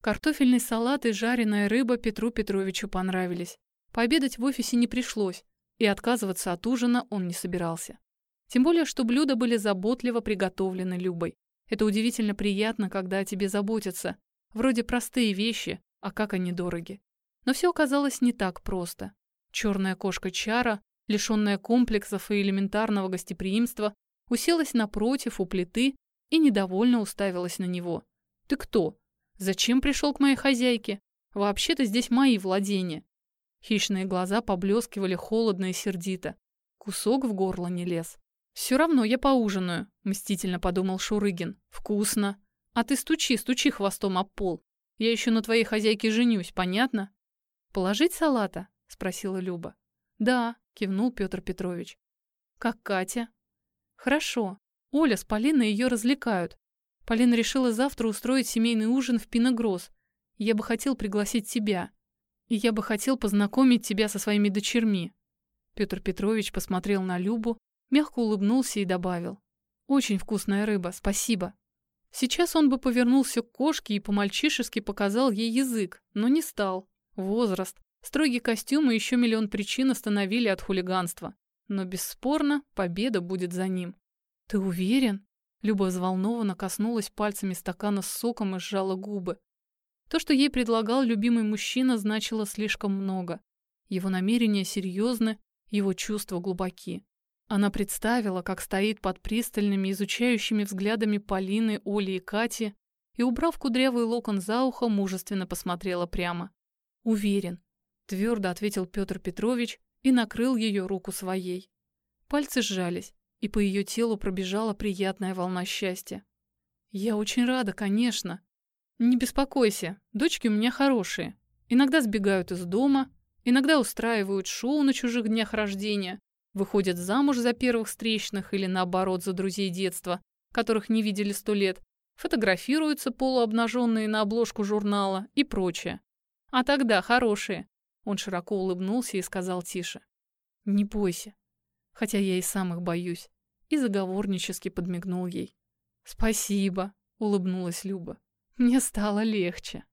Картофельный салат и жареная рыба Петру Петровичу понравились. Пообедать в офисе не пришлось, и отказываться от ужина он не собирался. Тем более, что блюда были заботливо приготовлены Любой. Это удивительно приятно, когда о тебе заботятся. Вроде простые вещи, а как они дороги. Но все оказалось не так просто. Черная кошка Чара, лишенная комплексов и элементарного гостеприимства, уселась напротив у плиты и недовольно уставилась на него. «Ты кто? Зачем пришел к моей хозяйке? Вообще-то здесь мои владения». Хищные глаза поблескивали холодно и сердито. Кусок в горло не лез. «Все равно я поужинаю», — мстительно подумал Шурыгин. «Вкусно. А ты стучи, стучи хвостом об пол. Я еще на твоей хозяйке женюсь, понятно?» «Положить салата?» — спросила Люба. «Да», — кивнул Петр Петрович. «Как Катя?» «Хорошо. Оля с Полиной ее развлекают. Полина решила завтра устроить семейный ужин в Пиногроз. Я бы хотел пригласить тебя. И я бы хотел познакомить тебя со своими дочерьми». Петр Петрович посмотрел на Любу, мягко улыбнулся и добавил. «Очень вкусная рыба, спасибо». Сейчас он бы повернулся к кошке и по-мальчишески показал ей язык, но не стал. Возраст, строгий костюм и еще миллион причин остановили от хулиганства. Но бесспорно, победа будет за ним. «Ты уверен?» Люба взволнованно коснулась пальцами стакана с соком и сжала губы. То, что ей предлагал любимый мужчина, значило слишком много. Его намерения серьезны, его чувства глубоки. Она представила, как стоит под пристальными, изучающими взглядами Полины, Оли и Кати, и, убрав кудрявый локон за ухо, мужественно посмотрела прямо. «Уверен», — твердо ответил Петр Петрович и накрыл ее руку своей. Пальцы сжались, и по ее телу пробежала приятная волна счастья. «Я очень рада, конечно. Не беспокойся, дочки у меня хорошие. Иногда сбегают из дома, иногда устраивают шоу на чужих днях рождения, выходят замуж за первых встречных или, наоборот, за друзей детства, которых не видели сто лет, фотографируются полуобнаженные на обложку журнала и прочее. А тогда хорошие. Он широко улыбнулся и сказал тише. «Не бойся, хотя я и сам их боюсь», и заговорнически подмигнул ей. «Спасибо», — улыбнулась Люба. «Мне стало легче».